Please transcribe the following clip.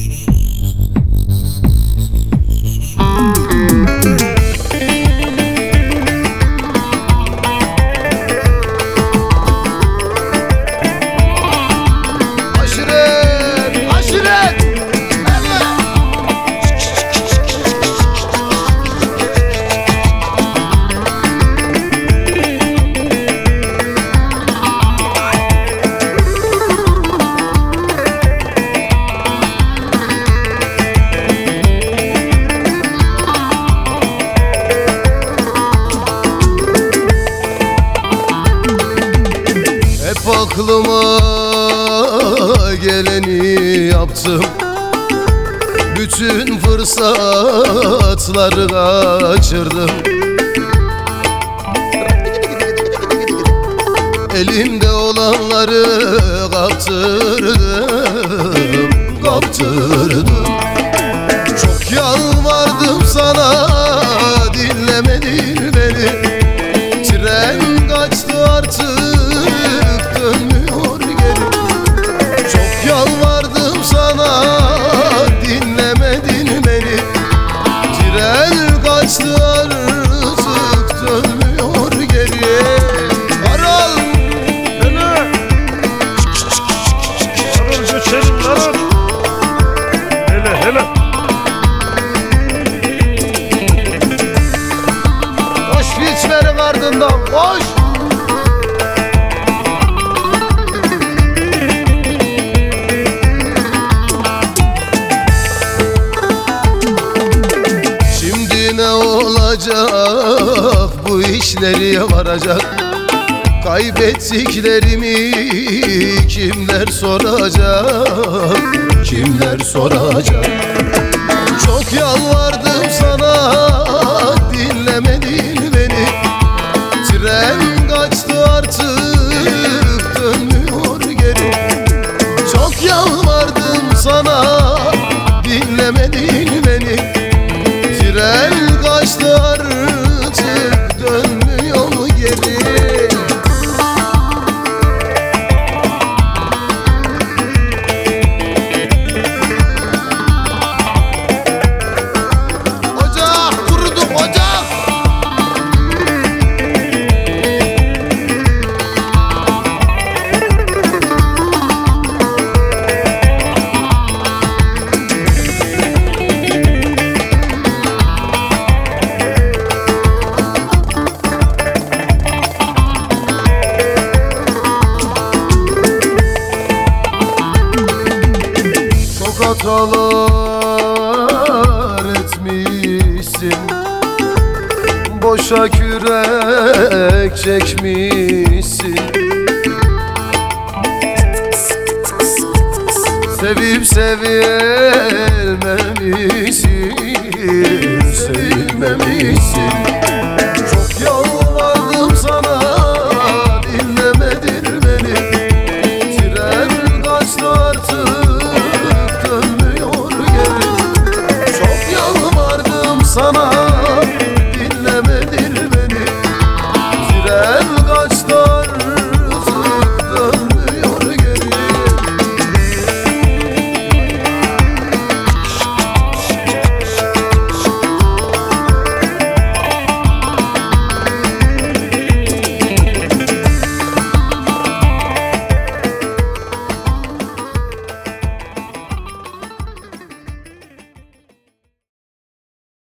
Beanie. Aklıma geleni yaptım. Bütün fırsatları kaçırdım. Elimde olanları kaptırdım Kaptırdım. Çok yalvardım sana dinlemedin beni. Tren kaçtı artık ne olacak? Bu işleri varacak? Kaybettiklerimi kimler soracak? Kimler soracak? Çok yalvardım sana dinlemedin beni. Tren kaçtı artık dönmüyor geri. Çok yalvardım sana dinlemedin beni Tren kaçtı hatalar etmişsin. Boşa kürek çekmişsin. Sevip sevilmemişsin Sevilmemişsin zaman